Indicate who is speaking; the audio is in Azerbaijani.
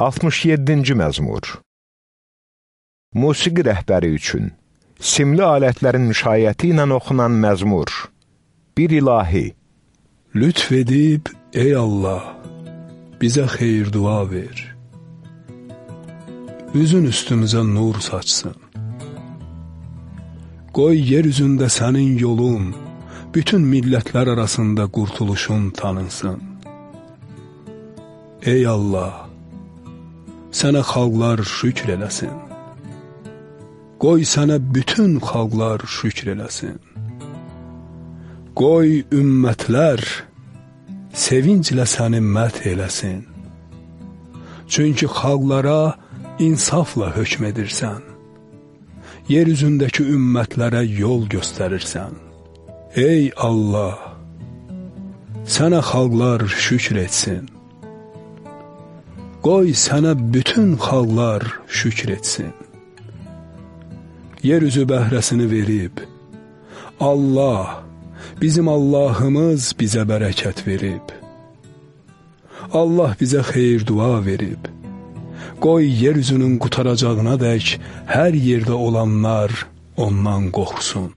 Speaker 1: 67-ci məzmur Musiqi rəhbəri üçün Simli alətlərin müşayiəti ilə oxunan məzmur Bir ilahi
Speaker 2: Lütf edib, ey Allah, bizə xeyir dua ver. Üzün üstümüzə nur saçsın. Qoy yer üzündə sənin yolun, bütün millətlər arasında qurtuluşun tanınsın. Ey Allah, sənə xalqlar şükr eləsin. Qoy sənə bütün xalqlar şükr eləsin. Qoy ümmətlər sevinclə səni məth eləsin. Çünki xalqlara insafla hökm edirsən. Yer üzündəki ümmətlərə yol göstərirsən. Ey Allah, sənə xalqlar şükr etsin. Qoy sənə bütün xalqlar şükr etsin. Yer üzü bəhrəsini verib, Allah, bizim Allahımız bizə bərəkət verib. Allah bizə xeyir dua verib. Qoy yer üzünün qutaracağına dək hər yerdə olanlar ondan qorxsun.